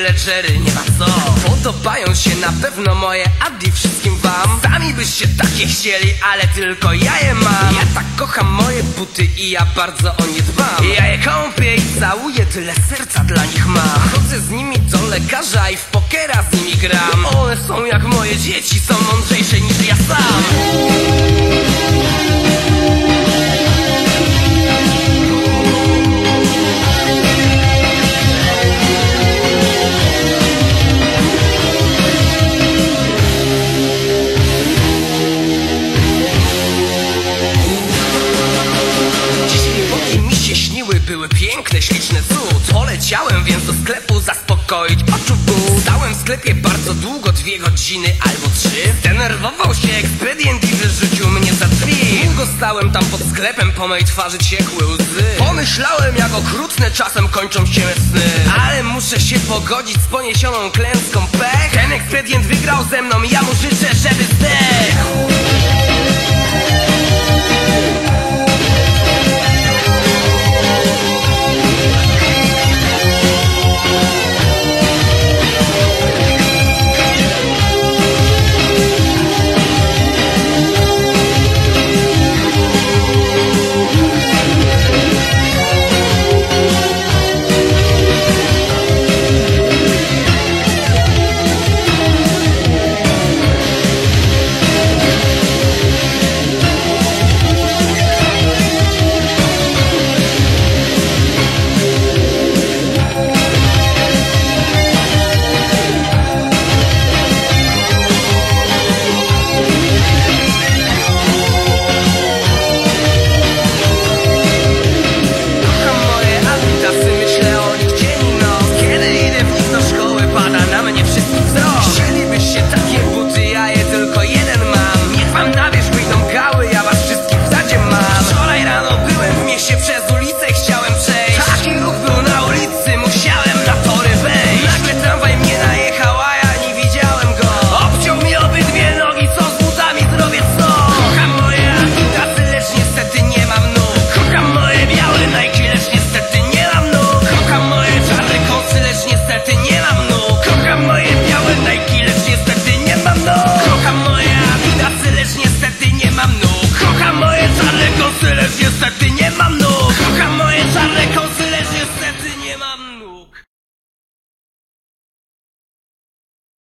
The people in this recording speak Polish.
Ledgery, nie ma co. Podobają się na pewno moje Adi wszystkim wam. Sami byście takie chcieli, ale tylko ja je mam. Ja tak kocham moje buty i ja bardzo o nie dbam. Ja je kąpię i całuję, tyle serca dla nich mam. Chodzę z nimi do lekarza i w pokera z nimi gram. One są jak moje dzieci, są mądrzejsze niż ja sam cud Poleciałem więc do sklepu zaspokoić oczu ból Stałem w sklepie bardzo długo, dwie godziny albo trzy. Zdenerwował się ekspedient i wyrzucił mnie za drzwi. Długo stałem tam pod sklepem, po mojej twarzy ciekły łzy. Pomyślałem jak okrutne czasem kończą się sny. Ale muszę się pogodzić z poniesioną klęską pech. Ten ekspedient wygrał ze mną ja mu życzę, żeby